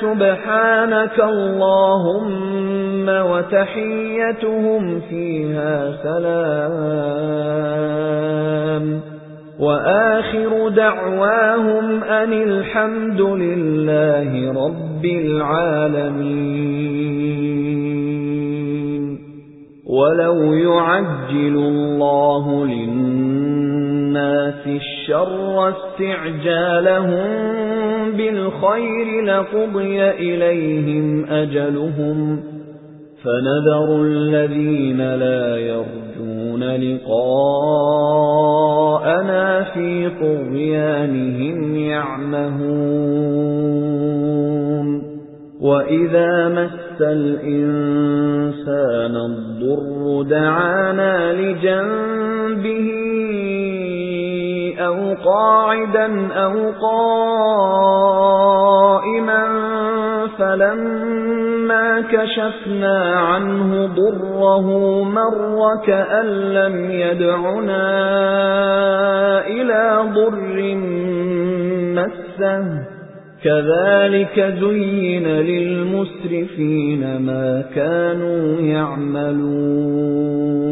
سُبْحَانَكَ اللَّهُمَّ وَتَحِيَّتُهُمْ فِيهَا سَلَامٌ. وَآخِرُ دَعْوَاهُمْ أَنِ الْحَمْدُ لِلَّهِ رَبِّ الْعَالَمِينَ. وَلَوْ يُعَجِّلُ اللَّهُ لِلنَّاسِ الشَّرَّ اسْتِعْجَالَهُم بِالْخَيْرِ لَقُضِيَ إِلَيْهِمْ أَجَلُهُمْ فَنَذَرُ الَّذِينَ لَا يَرْجُونَ لِقَاءَنَا فِي طُغْيَانِهِمْ يَعْمَهُونَ وَإِذَا مَسَّ الْإِنسَانَ الضُّرُّ دَعَانَا لِجَنبِهِ أَوْ قَاعِدًا أَوْ قَائِمًا فَلَمَّا كَشَفْنَا عَنْهُ ضُرَّهُ مَرَّ كَأَن لَّمْ يَدْعُنَا إِلَى ضُرٍّ مَّسَّهُ كَذَلِكَ زُيِّنَ لِلْمُسْرِفِينَ مَا كَانُوا يَعْمَلُونَ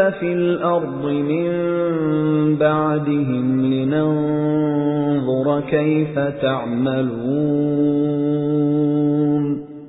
فِي الْأَرْضِ مِنْ بَعْدِهِمْ لِنَنظُرَ كَيْفَ تَعْمَلُونَ